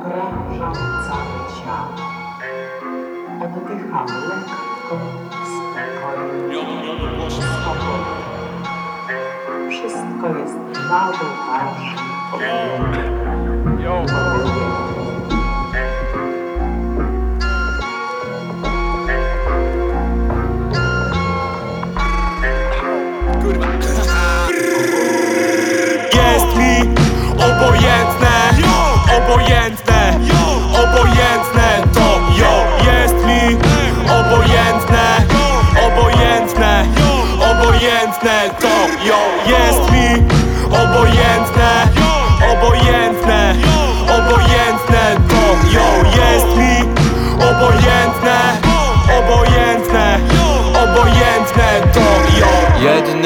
Okrążam całe ciało. Oddycham lekko, spokojnie, swobodnie. Wszystko jest mało ważne,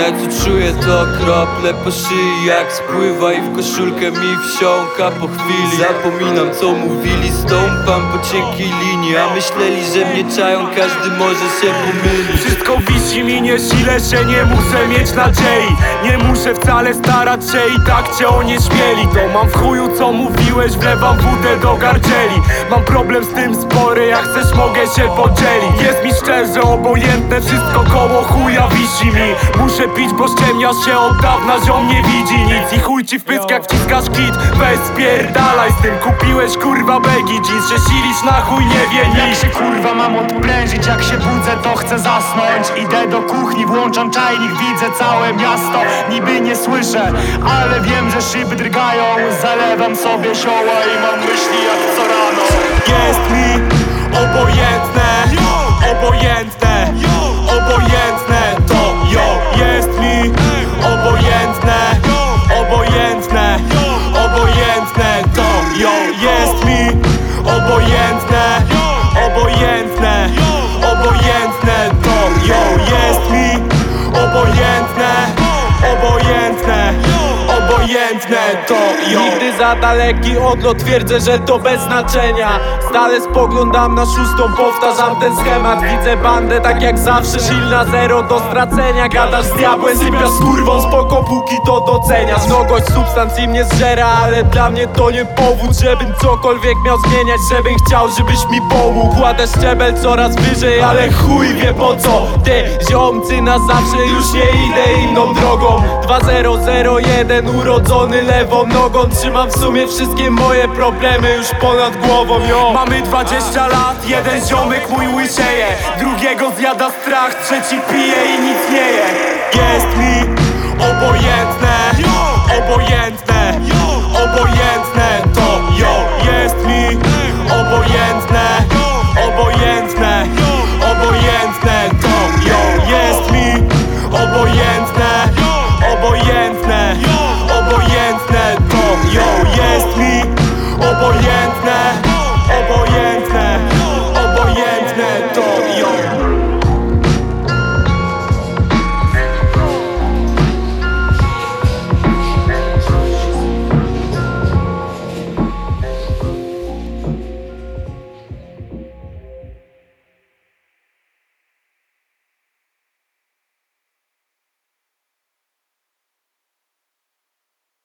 Jedyne co czuję to krople po szyi Jak spływa i w koszulkę mi wsiąka po chwili. Zapominam co mówili, stąpam po cienkiej linii A myśleli, że mnie czają, każdy może się pomylić. Wszystko wisi mi nie sile się, nie muszę mieć nadziei. Nie muszę wcale starać się i tak cię onieśmieli To mam w chuju co mówiłeś, wlewam wódę do gardzieli Mam problem z tym spory, jak chcesz mogę się podzielić. Jest mi szczerze obojętne, wszystko koło chuja wisi mi. Muszę pić, bo ściemniasz się od dawna, ziom nie widzi nic. I chuj ci w pysk jak wciskasz kit, weź spierdalaj z tym. Kupiłeś kurwa begi, jeans, że silisz na chuj nie wie Jak nic się kurwa mam odprężyć, jak się budzę to chcę zasnąć. Idę do kuchni, włączam czajnik, widzę całe miasto. Niby nie słyszę, ale wiem, że szyby drgają. Zalewam sobie sioła i mam myśli jak co rano Jest mi obojętne, obojętne, obojętne to Nigdy za daleki odlot twierdzę, że to bez znaczenia. Stale spoglądam na szóstą, powtarzam ten schemat. Widzę bandę tak jak zawsze, silna zero do stracenia. Gadasz z diabłem, sypiasz kurwą, spoko póki to doceniasz. Mnogość substancji mnie zżera, ale dla mnie to nie powód Żebym cokolwiek miał zmieniać, żebym chciał, żebyś mi pomógł. Kładę szczebel coraz wyżej, ale chuj wie po co. Ty ziomcy na zawsze, już nie idę inną drogą. 2001 urodzony lewą nogą Trzymam w sumie wszystkie moje problemy już ponad głową, yo Mamy 20 lat, jeden ziomek mój łysieje Drugiego zjada strach, trzeci pije i nic nie je. Jest mi obojętne,